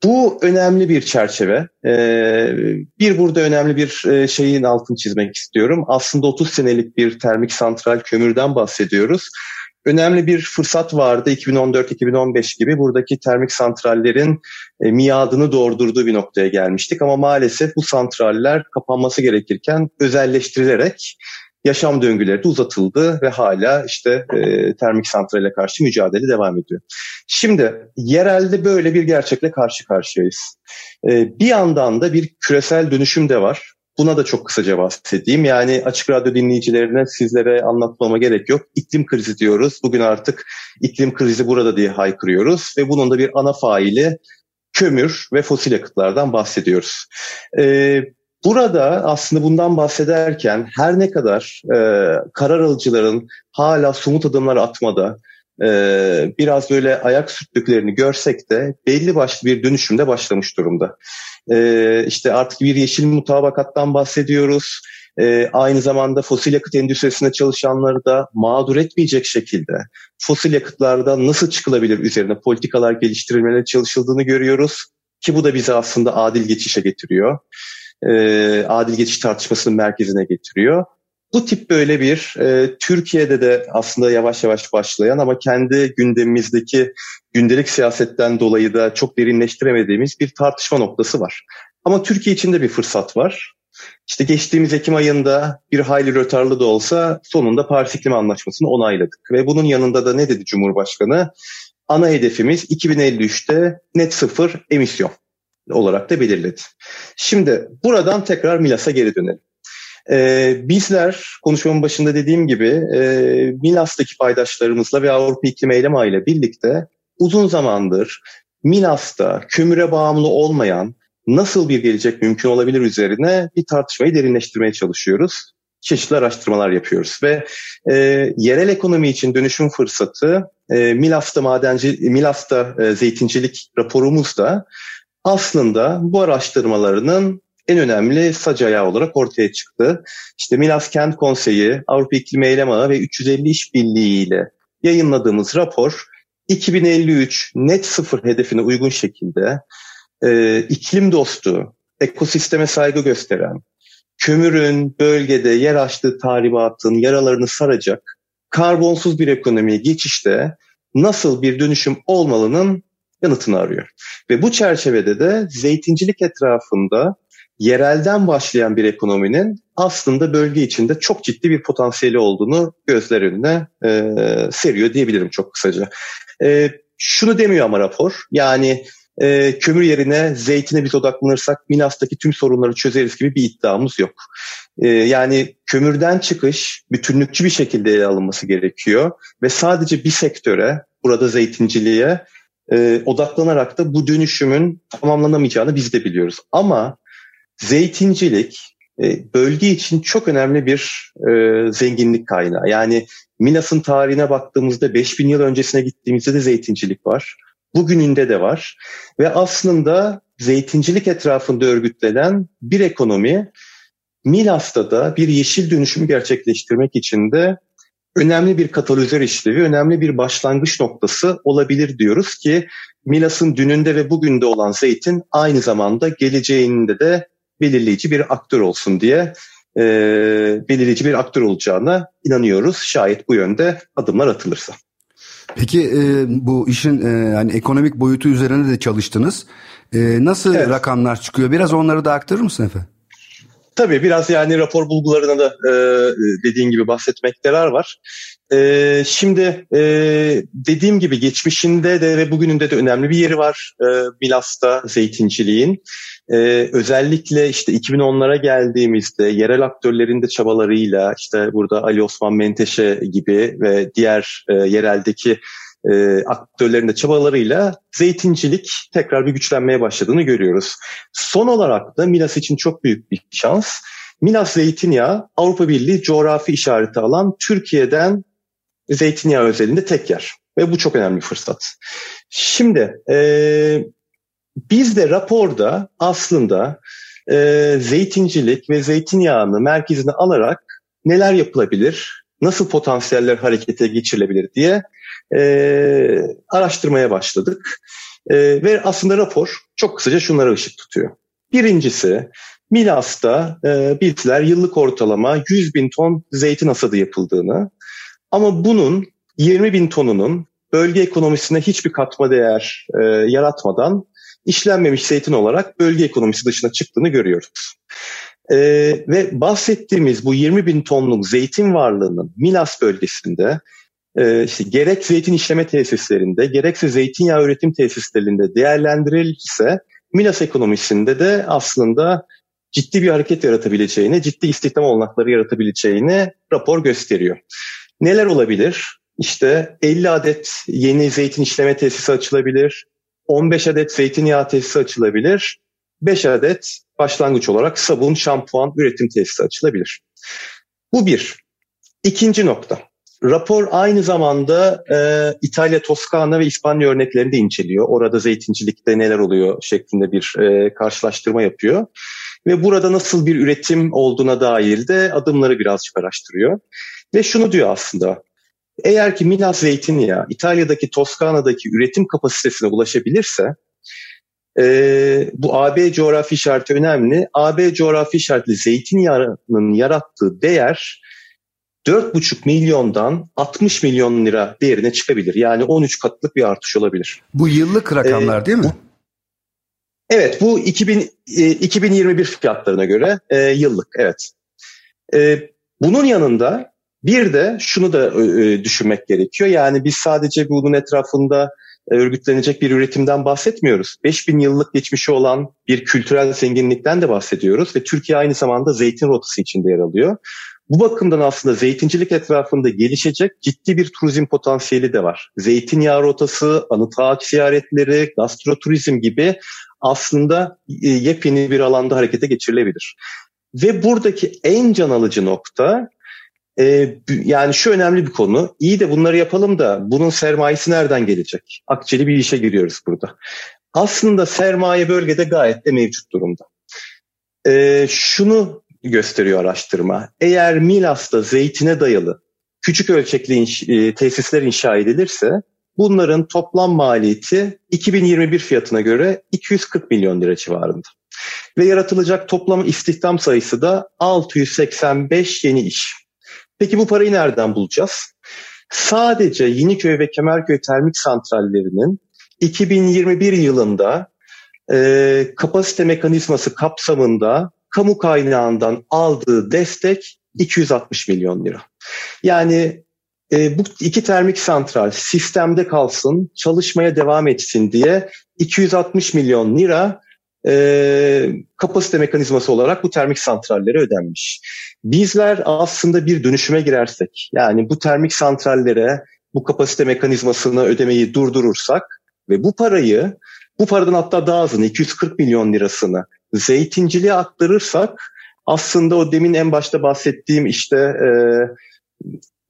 bu önemli bir çerçeve. Ee, bir burada önemli bir e, şeyin altını çizmek istiyorum. Aslında 30 senelik bir termik santral kömürden bahsediyoruz. Önemli bir fırsat vardı 2014-2015 gibi buradaki termik santrallerin e, miadını doğurdurduğu bir noktaya gelmiştik ama maalesef bu santraller kapanması gerekirken özelleştirilerek yaşam döngüleri de uzatıldı ve hala işte e, termik santrale karşı mücadele devam ediyor. Şimdi yerelde böyle bir gerçekle karşı karşıyayız. E, bir yandan da bir küresel dönüşüm de var. Buna da çok kısaca bahsedeyim. Yani Açık Radyo dinleyicilerine sizlere anlatmama gerek yok. İklim krizi diyoruz. Bugün artık iklim krizi burada diye haykırıyoruz ve bunun da bir ana faili kömür ve fosil yakıtlardan bahsediyoruz. Ee, burada aslında bundan bahsederken her ne kadar e, karar alıcıların hala somut adımlar atmada, e, biraz böyle ayak sürttüklerini görsek de belli başlı bir dönüşümde başlamış durumda. E, işte artık bir yeşil mutabakattan bahsediyoruz. E, aynı zamanda fosil yakıt endüstrisinde çalışanları da mağdur etmeyecek şekilde fosil yakıtlardan nasıl çıkılabilir üzerine politikalar geliştirilmeye çalışıldığını görüyoruz. Ki bu da bizi aslında adil geçişe getiriyor. E, adil geçiş tartışmasının merkezine getiriyor. Bu tip böyle bir e, Türkiye'de de aslında yavaş yavaş başlayan ama kendi gündemimizdeki gündelik siyasetten dolayı da çok derinleştiremediğimiz bir tartışma noktası var. Ama Türkiye için de bir fırsat var. İşte geçtiğimiz Ekim ayında bir hayli rötarlı da olsa sonunda Paris İklim Anlaşması'nı onayladık. Ve bunun yanında da ne dedi Cumhurbaşkanı? Ana hedefimiz 2053'te net sıfır emisyon olarak da belirledi. Şimdi buradan tekrar Milas'a geri dönelim. Ee, bizler konuşmamın başında dediğim gibi e, Milas'taki paydaşlarımızla ve Avrupa İklim Eylem ile birlikte uzun zamandır Milas'ta kömüre bağımlı olmayan nasıl bir gelecek mümkün olabilir üzerine bir tartışmayı derinleştirmeye çalışıyoruz. Çeşitli araştırmalar yapıyoruz ve e, yerel ekonomi için dönüşüm fırsatı e, Milas'ta madenci, Milas'ta e, zeytincilik raporumuzda aslında bu araştırmalarının en önemli sac olarak ortaya çıktı. İşte Milas Kent Konseyi, Avrupa İklim Eylem Ağı ve 350 İşbirliği ile yayınladığımız rapor 2053 net sıfır hedefine uygun şekilde e, iklim dostu, ekosisteme saygı gösteren, kömürün bölgede yer açtığı tahribatın yaralarını saracak karbonsuz bir ekonomiye geçişte nasıl bir dönüşüm olmalının yanıtını arıyor. Ve bu çerçevede de zeytincilik etrafında yerelden başlayan bir ekonominin aslında bölge içinde çok ciddi bir potansiyeli olduğunu gözler önüne e, seriyor diyebilirim çok kısaca. E, şunu demiyor ama rapor yani e, kömür yerine zeytine biz odaklanırsak Milas'taki tüm sorunları çözeriz gibi bir iddiamız yok. E, yani kömürden çıkış bütünlükçü bir şekilde ele alınması gerekiyor ve sadece bir sektöre burada zeytinciliğe e, odaklanarak da bu dönüşümün tamamlanamayacağını biz de biliyoruz. Ama zeytincilik e, bölge için çok önemli bir e, zenginlik kaynağı. Yani Milas'ın tarihine baktığımızda 5000 yıl öncesine gittiğimizde de zeytincilik var. Bugününde de var. Ve aslında zeytincilik etrafında örgütlenen bir ekonomi Milas'ta da bir yeşil dönüşümü gerçekleştirmek için de önemli bir katalizör işlevi, önemli bir başlangıç noktası olabilir diyoruz ki Milas'ın dününde ve bugünde olan zeytin aynı zamanda geleceğinde de belirleyici bir aktör olsun diye e, belirleyici bir aktör olacağına inanıyoruz. Şayet bu yönde adımlar atılırsa. Peki e, bu işin e, yani ekonomik boyutu üzerine de çalıştınız. E, nasıl evet. rakamlar çıkıyor? Biraz onları da aktarır mısın Efe? Tabii biraz yani rapor bulgularına da e, dediğin gibi bahsetmekte yarar var. E, şimdi e, dediğim gibi geçmişinde de ve bugününde de önemli bir yeri var e, Milas'ta zeytinciliğin. Ee, özellikle işte 2010'lara geldiğimizde yerel aktörlerin de çabalarıyla işte burada Ali Osman Menteşe gibi ve diğer e, yereldeki e, aktörlerin de çabalarıyla zeytincilik tekrar bir güçlenmeye başladığını görüyoruz. Son olarak da Milas için çok büyük bir şans. Milas zeytinyağı Avrupa Birliği coğrafi işareti alan Türkiye'den zeytinyağı özelinde tek yer. Ve bu çok önemli fırsat. Şimdi e, biz de raporda aslında e, zeytincilik ve zeytinyağını merkezine alarak neler yapılabilir, nasıl potansiyeller harekete geçirilebilir diye e, araştırmaya başladık. E, ve aslında rapor çok kısaca şunlara ışık tutuyor. Birincisi Milas'ta e, bildiler yıllık ortalama 100 bin ton zeytin hasadı yapıldığını ama bunun 20 bin tonunun bölge ekonomisine hiçbir katma değer e, yaratmadan işlenmemiş zeytin olarak bölge ekonomisi dışına çıktığını görüyoruz. E, ve bahsettiğimiz bu 20 bin tonluk zeytin varlığının Milas bölgesinde e, işte gerek zeytin işleme tesislerinde gerekse zeytinyağı üretim tesislerinde değerlendirilirse Milas ekonomisinde de aslında ciddi bir hareket yaratabileceğini, ciddi istihdam olanakları yaratabileceğini rapor gösteriyor. Neler olabilir? İşte 50 adet yeni zeytin işleme tesisi açılabilir, 15 adet zeytinyağı tesisi açılabilir, 5 adet başlangıç olarak sabun, şampuan üretim tesisi açılabilir. Bu bir. İkinci nokta. Rapor aynı zamanda e, İtalya, Toskana ve İspanya örneklerini de inceliyor. Orada zeytincilikte neler oluyor şeklinde bir e, karşılaştırma yapıyor. Ve burada nasıl bir üretim olduğuna dair de adımları birazcık araştırıyor. Ve şunu diyor aslında. Eğer ki Milas zeytinyağı İtalya'daki Toskana'daki üretim kapasitesine ulaşabilirse e, bu AB coğrafi işareti önemli. AB coğrafi işaretli zeytinyağının yarattığı değer 4,5 milyondan 60 milyon lira değerine çıkabilir. Yani 13 katlık bir artış olabilir. Bu yıllık rakamlar ee, değil mi? Evet bu 2000, e, 2021 fiyatlarına göre e, yıllık evet. E, bunun yanında bir de şunu da e, düşünmek gerekiyor. Yani biz sadece bunun etrafında e, örgütlenecek bir üretimden bahsetmiyoruz. 5000 yıllık geçmişi olan bir kültürel zenginlikten de bahsediyoruz ve Türkiye aynı zamanda zeytin rotası içinde yer alıyor. Bu bakımdan aslında zeytincilik etrafında gelişecek ciddi bir turizm potansiyeli de var. Zeytinyağı rotası, anıt ağaç ziyaretleri, gastroturizm gibi aslında e, yepyeni bir alanda harekete geçirilebilir. Ve buradaki en can alıcı nokta e, yani şu önemli bir konu. İyi de bunları yapalım da bunun sermayesi nereden gelecek? Akçeli bir işe giriyoruz burada. Aslında sermaye bölgede gayet de mevcut durumda. E, şunu gösteriyor araştırma. Eğer Milas'ta zeytine dayalı küçük ölçekli inş, e, tesisler inşa edilirse bunların toplam maliyeti 2021 fiyatına göre 240 milyon lira civarında. Ve yaratılacak toplam istihdam sayısı da 685 yeni iş. Peki bu parayı nereden bulacağız? Sadece Yeniköy ve Kemerköy termik santrallerinin 2021 yılında e, kapasite mekanizması kapsamında kamu kaynağından aldığı destek 260 milyon lira. Yani e, bu iki termik santral sistemde kalsın, çalışmaya devam etsin diye 260 milyon lira e, kapasite mekanizması olarak bu termik santrallere ödenmiş. Bizler aslında bir dönüşüme girersek, yani bu termik santrallere bu kapasite mekanizmasını ödemeyi durdurursak ve bu parayı, bu paradan hatta daha azını 240 milyon lirasını zeytinciliğe aktarırsak aslında o demin en başta bahsettiğim işte e,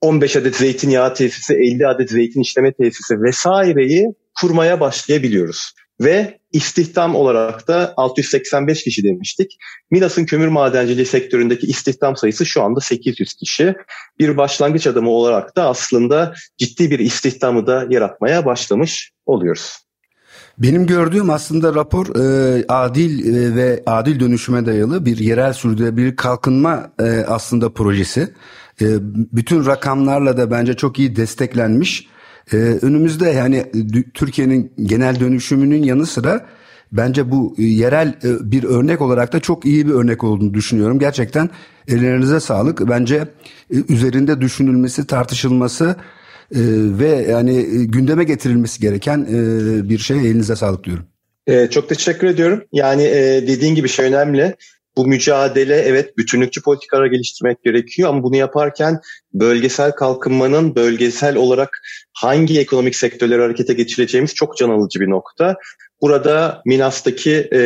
15 adet zeytinyağı tesisi, 50 adet zeytin işleme tesisi vesaireyi kurmaya başlayabiliyoruz. Ve istihdam olarak da 685 kişi demiştik. Milas'ın kömür madenciliği sektöründeki istihdam sayısı şu anda 800 kişi. Bir başlangıç adımı olarak da aslında ciddi bir istihdamı da yaratmaya başlamış oluyoruz. Benim gördüğüm aslında rapor e, adil e, ve adil dönüşüme dayalı bir yerel sürdürülebilir kalkınma e, aslında projesi. E, bütün rakamlarla da bence çok iyi desteklenmiş. E, önümüzde yani Türkiye'nin genel dönüşümünün yanı sıra bence bu yerel e, bir örnek olarak da çok iyi bir örnek olduğunu düşünüyorum. Gerçekten ellerinize sağlık. Bence e, üzerinde düşünülmesi, tartışılması e, ve yani e, gündeme getirilmesi gereken e, bir şey. Elinize sağlık diyorum. E, çok teşekkür ediyorum. Yani e, dediğin gibi şey önemli. Bu mücadele evet bütünlükçü politikalar geliştirmek gerekiyor ama bunu yaparken bölgesel kalkınmanın bölgesel olarak hangi ekonomik sektörleri harekete geçireceğimiz çok can alıcı bir nokta. Burada Minas'taki e,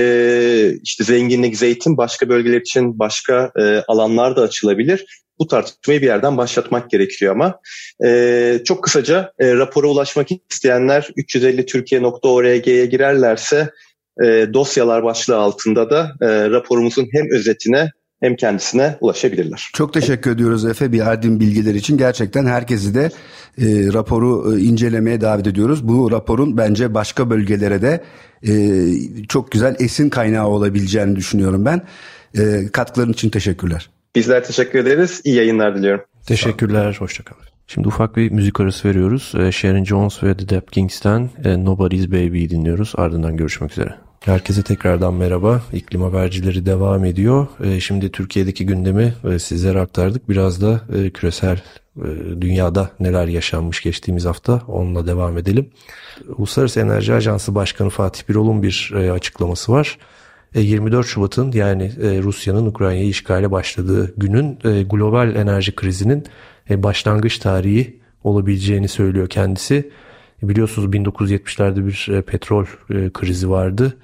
işte zenginlik zeytin başka bölgeler için başka e, alanlar da açılabilir bu tartışmayı bir yerden başlatmak gerekiyor ama e, çok kısaca e, rapora ulaşmak isteyenler 350türkiye.org'ye girerlerse e, dosyalar başlığı altında da e, raporumuzun hem özetine hem kendisine ulaşabilirler. Çok teşekkür ediyoruz Efe bir verdiğin bilgiler için. Gerçekten herkesi de e, raporu e, incelemeye davet ediyoruz. Bu raporun bence başka bölgelere de e, çok güzel esin kaynağı olabileceğini düşünüyorum ben. E, katkıların için teşekkürler. Bizler teşekkür ederiz. İyi yayınlar diliyorum. Teşekkürler. Hoşçakalın. Şimdi ufak bir müzik arası veriyoruz. Ee, Sharon Jones ve The Dap Kings'ten e, Nobody's Baby'yi dinliyoruz. Ardından görüşmek üzere. Herkese tekrardan merhaba. İklim habercileri devam ediyor. Ee, şimdi Türkiye'deki gündemi e, sizlere aktardık. Biraz da e, küresel dünyada neler yaşanmış geçtiğimiz hafta onunla devam edelim. Uluslararası Enerji Ajansı Başkanı Fatih Birol'un bir açıklaması var. 24 Şubat'ın yani Rusya'nın Ukrayna'yı işgale başladığı günün global enerji krizinin e, başlangıç tarihi olabileceğini söylüyor kendisi. E, biliyorsunuz 1970'lerde bir e, petrol krizi vardı.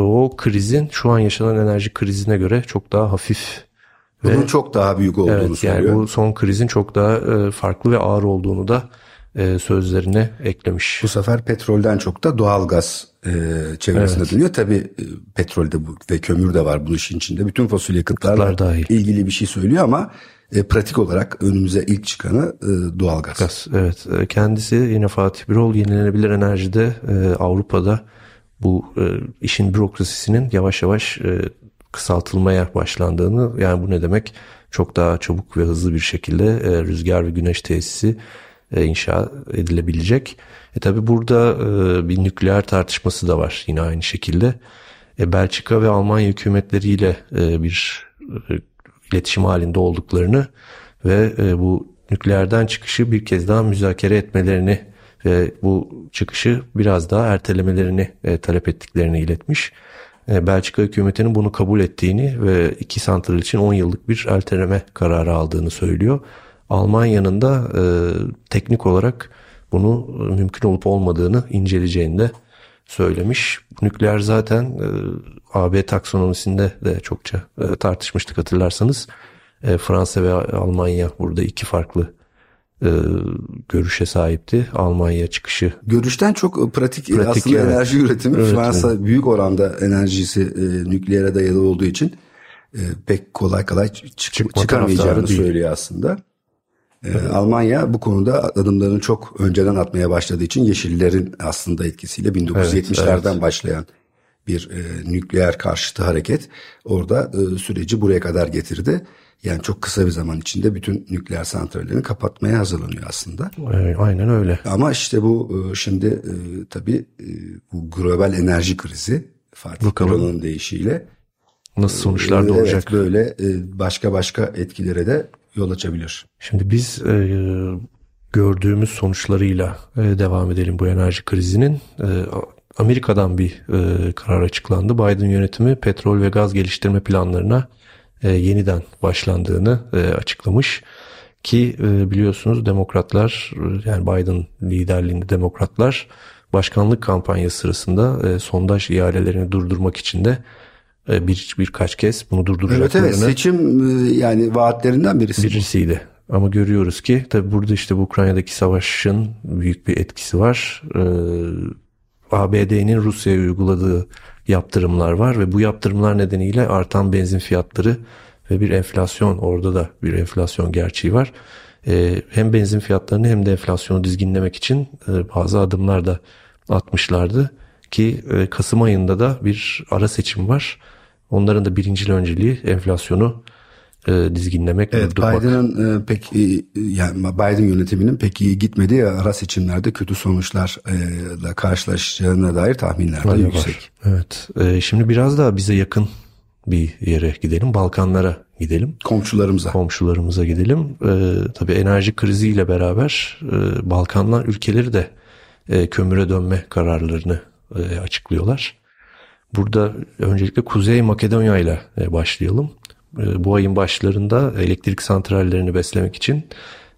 O krizin şu an yaşanan enerji krizine göre çok daha hafif bunun ve, çok daha büyük olduğunu evet, söylüyor. Yani bu son krizin çok daha farklı ve ağır olduğunu da sözlerine eklemiş. Bu sefer petrolden çok da doğalgaz çevresinde evet. dönüyor. Tabii petrolde bu ve kömür de var bu işin içinde. Bütün fosil yakıtlarla ilgili bir şey söylüyor ama e, pratik olarak önümüze ilk çıkanı e, doğalgaz. Gaz, evet e, kendisi yine Fatih Birol yenilenebilir enerjide e, Avrupa'da bu e, işin bürokrasisinin yavaş yavaş e, kısaltılmaya başlandığını yani bu ne demek çok daha çabuk ve hızlı bir şekilde e, rüzgar ve güneş tesisi e, inşa edilebilecek. E tabi burada e, bir nükleer tartışması da var yine aynı şekilde. E, Belçika ve Almanya hükümetleriyle e, bir e, iletişim halinde olduklarını ve e, bu nükleerden çıkışı bir kez daha müzakere etmelerini ve bu çıkışı biraz daha ertelemelerini e, talep ettiklerini iletmiş. E, Belçika hükümetinin bunu kabul ettiğini ve iki santral için 10 yıllık bir erteleme kararı aldığını söylüyor. Almanya'nın da teknik olarak bunu mümkün olup olmadığını inceleyeceğini de söylemiş. Nükleer zaten e, AB taksonomisinde de çokça e, tartışmıştık hatırlarsanız. E, Fransa ve Almanya burada iki farklı e, görüşe sahipti. Almanya çıkışı. Görüşten çok pratik, pratik aslında evet. enerji üretimi. üretimi. Fransa büyük oranda enerjisi e, nükleere dayalı olduğu için e, pek kolay kolay çık, çıkamayacağını söylüyor aslında. Ee, Almanya bu konuda adımlarını çok önceden atmaya başladığı için Yeşillerin aslında etkisiyle 1970'lerden evet, evet. başlayan bir e, nükleer karşıtı hareket orada e, süreci buraya kadar getirdi. Yani çok kısa bir zaman içinde bütün nükleer santrallerini kapatmaya hazırlanıyor aslında. Aynen öyle. Ama işte bu e, şimdi e, tabii e, bu global enerji krizi Fatih Bakalım. deyişiyle nasıl sonuçlar? Evet, böyle e, başka başka etkilere de yol açabilir. Şimdi biz e, gördüğümüz sonuçlarıyla e, devam edelim bu enerji krizinin. E, Amerika'dan bir e, karar açıklandı. Biden yönetimi petrol ve gaz geliştirme planlarına e, yeniden başlandığını e, açıklamış. Ki e, biliyorsunuz demokratlar yani Biden liderliğinde demokratlar başkanlık kampanyası sırasında e, sondaj ihalelerini durdurmak için de e, bir birkaç kez bunu durduracaklarını. Evet evet seçim yani vaatlerinden birisi. Birisiydi. Ama görüyoruz ki tabi burada işte bu Ukrayna'daki savaşın büyük bir etkisi var. Ee, ABD'nin Rusya'ya uyguladığı yaptırımlar var ve bu yaptırımlar nedeniyle artan benzin fiyatları ve bir enflasyon orada da bir enflasyon gerçeği var. Ee, hem benzin fiyatlarını hem de enflasyonu dizginlemek için e, bazı adımlar da atmışlardı ki e, Kasım ayında da bir ara seçim var. Onların da birincil önceliği enflasyonu e, dizginlemek. Evet Biden'ın e, pek e, yani Biden yönetiminin pek iyi gitmediği ara seçimlerde kötü sonuçlarla karşılaşacağına dair tahminler de yüksek. Var. Evet. E, şimdi biraz daha bize yakın bir yere gidelim. Balkanlara gidelim. Komşularımıza. Komşularımıza gidelim. E, tabii enerji kriziyle beraber e, Balkanlar ülkeleri de e, kömüre dönme kararlarını e, açıklıyorlar. Burada öncelikle Kuzey Makedonya ile e, başlayalım. E, bu ayın başlarında elektrik santrallerini beslemek için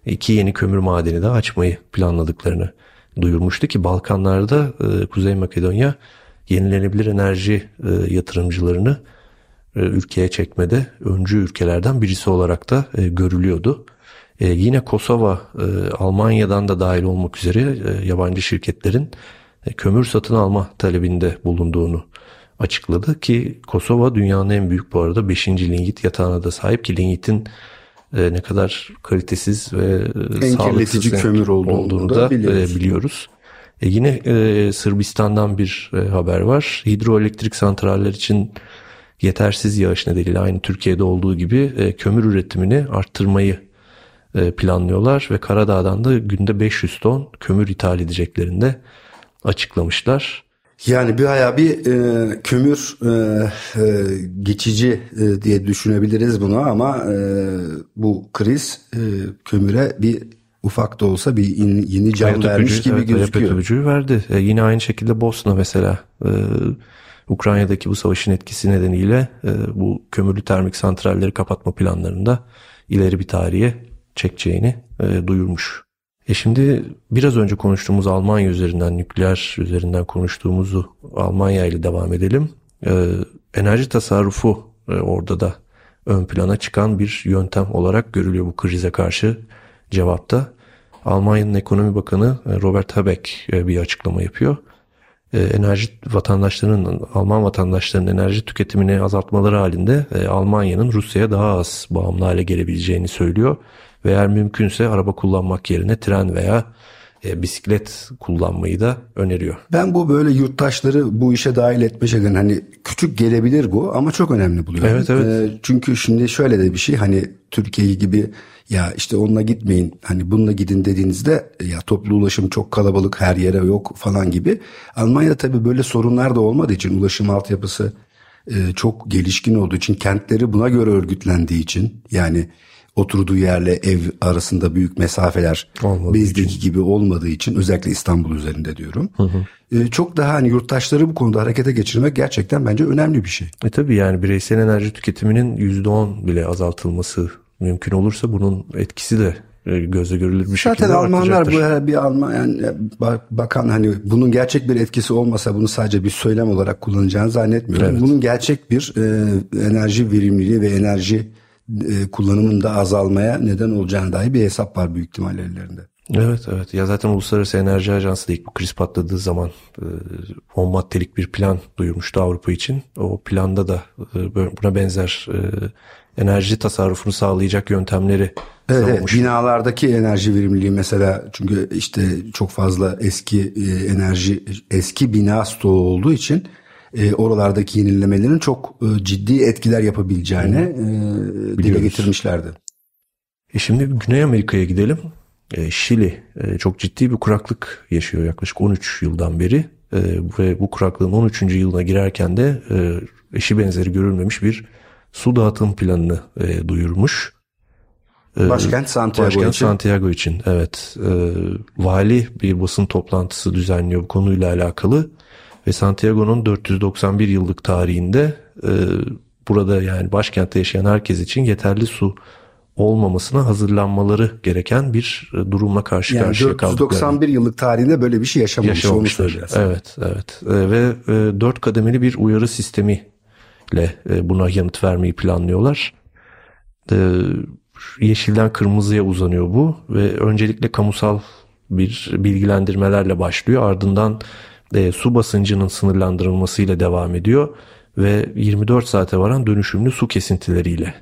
iki yeni kömür madeni daha açmayı planladıklarını duyurmuştu ki Balkanlarda e, Kuzey Makedonya yenilenebilir enerji yatırımcılarını ülkeye çekmede öncü ülkelerden birisi olarak da görülüyordu. Yine Kosova, Almanya'dan da dahil olmak üzere yabancı şirketlerin kömür satın alma talebinde bulunduğunu açıkladı ki Kosova dünyanın en büyük bu arada 5. lignit yatağına da sahip ki lignitin e, ne kadar kalitesiz ve e, en sağlıksız kömür olduğunu, olduğunu da, biliyoruz. E, biliyoruz. E, yine e, Sırbistan'dan bir e, haber var. Hidroelektrik santraller için yetersiz yağış nedeniyle aynı Türkiye'de olduğu gibi e, kömür üretimini arttırmayı e, planlıyorlar ve Karadağ'dan da günde 500 ton kömür ithal edeceklerini de açıklamışlar. Yani bir aya bir e, kömür e, e, geçici e, diye düşünebiliriz bunu ama e, bu kriz e, kömüre bir ufak da olsa bir in, yeni can hayat vermiş öpücüğü, gibi evet, gözüküyor. Hayat öpücüğü verdi. E, yine aynı şekilde Bosna mesela e, Ukrayna'daki bu savaşın etkisi nedeniyle e, bu kömürlü termik santralleri kapatma planlarında ileri bir tarihe çekeceğini e, duyurmuş. E şimdi biraz önce konuştuğumuz Almanya üzerinden, nükleer üzerinden konuştuğumuzu Almanya ile devam edelim. E, enerji tasarrufu e, orada da ön plana çıkan bir yöntem olarak görülüyor bu krize karşı cevapta. Almanya'nın ekonomi bakanı e, Robert Habeck e, bir açıklama yapıyor. E, enerji vatandaşlarının, Alman vatandaşlarının enerji tüketimini azaltmaları halinde Almanya'nın Rusya'ya daha az bağımlı hale gelebileceğini söylüyor. Ve eğer mümkünse araba kullanmak yerine tren veya e, bisiklet kullanmayı da öneriyor. Ben bu böyle yurttaşları bu işe dahil etme hani küçük gelebilir bu ama çok önemli buluyorum. Evet evet. E, çünkü şimdi şöyle de bir şey hani Türkiye gibi ya işte onunla gitmeyin hani bununla gidin dediğinizde ya toplu ulaşım çok kalabalık her yere yok falan gibi. Almanya'da tabii böyle sorunlar da olmadığı için ulaşım altyapısı e, çok gelişkin olduğu için kentleri buna göre örgütlendiği için yani oturduğu yerle ev arasında büyük mesafeler Olmadığı bizdeki için. gibi olmadığı için özellikle İstanbul üzerinde diyorum. Hı hı. Ee, çok daha hani yurttaşları bu konuda harekete geçirmek gerçekten bence önemli bir şey. E tabii yani bireysel enerji tüketiminin %10 bile azaltılması mümkün olursa bunun etkisi de e, gözle görülür bir Zaten şekilde Zaten Almanlar bu bir Alman yani bakan hani bunun gerçek bir etkisi olmasa bunu sadece bir söylem olarak kullanacağını zannetmiyorum. Evet. Bunun gerçek bir e, enerji verimliliği ve enerji e, kullanımında azalmaya neden olacağına dair bir hesap var büyük ihtimal ellerinde. Evet evet ya zaten Uluslararası Enerji Ajansı da ilk bu kriz patladığı zaman 10 e, maddelik bir plan duyurmuştu Avrupa için. O planda da e, buna benzer enerji tasarrufunu sağlayacak yöntemleri Evet, evet binalardaki enerji verimliliği mesela çünkü işte çok fazla eski enerji eski bina stoğu olduğu için e, oralardaki yenilemelerin çok e, ciddi etkiler yapabileceğini e, dile getirmişlerdi. E şimdi Güney Amerika'ya gidelim. E, Şili e, çok ciddi bir kuraklık yaşıyor yaklaşık 13 yıldan beri e, ve bu kuraklığın 13. yılına girerken de e, eşi benzeri görülmemiş bir su dağıtım planını e, duyurmuş. E, Başkent Santiago Başkent için. Santiago için evet. E, vali bir basın toplantısı düzenliyor bu konuyla alakalı ve Santiago'nun 491 yıllık tarihinde e, burada yani başkentte yaşayan herkes için yeterli su olmamasına hazırlanmaları gereken bir e, durumla karşı yani karşıya kaldık. 491 yıllık tarihinde böyle bir şey yaşamamış yaşamamışlar. Evet, evet. E, ve e, dört kademeli bir uyarı sistemiyle e, buna yanıt vermeyi planlıyorlar. Yeşilden kırmızıya uzanıyor bu ve öncelikle kamusal bir bilgilendirmelerle başlıyor. Ardından e, su basıncının sınırlandırılmasıyla devam ediyor ve 24 saate varan dönüşümlü su kesintileriyle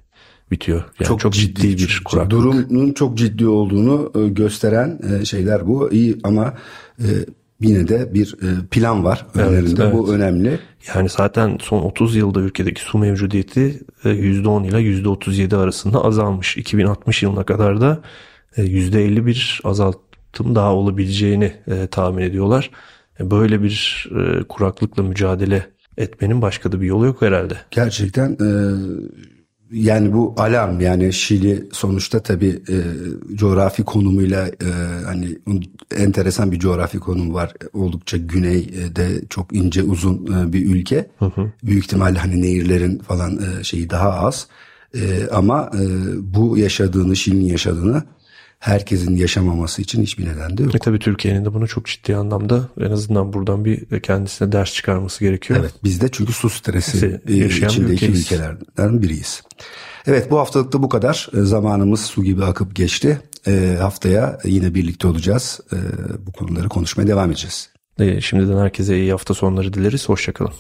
bitiyor. Yani çok, çok ciddi, ciddi bir kuraklık. Durumun çok ciddi olduğunu e, gösteren e, şeyler bu. İyi ama e, yine de bir plan var önlerinde. Evet, Bu önemli. Yani zaten son 30 yılda ülkedeki su mevcudiyeti %10 ile %37 arasında azalmış. 2060 yılına kadar da %51 azaltım daha olabileceğini tahmin ediyorlar. Böyle bir e, kuraklıkla mücadele etmenin başka da bir yolu yok herhalde. Gerçekten e, yani bu alarm yani Şili sonuçta tabii e, coğrafi konumuyla e, hani enteresan bir coğrafi konum var. Oldukça güneyde çok ince uzun e, bir ülke. Hı hı. Büyük ihtimalle hani nehirlerin falan e, şeyi daha az. E, ama e, bu yaşadığını Şili'nin yaşadığını herkesin yaşamaması için hiçbir neden de yok. E tabii Türkiye'nin de bunu çok ciddi anlamda en azından buradan bir kendisine ders çıkarması gerekiyor. Evet biz de çünkü su stresi e, içindeki ülkelerden biriyiz. Evet bu haftalıkta bu kadar. E, zamanımız su gibi akıp geçti. E, haftaya yine birlikte olacağız. E, bu konuları konuşmaya devam edeceğiz. E, şimdiden herkese iyi hafta sonları dileriz. Hoşçakalın.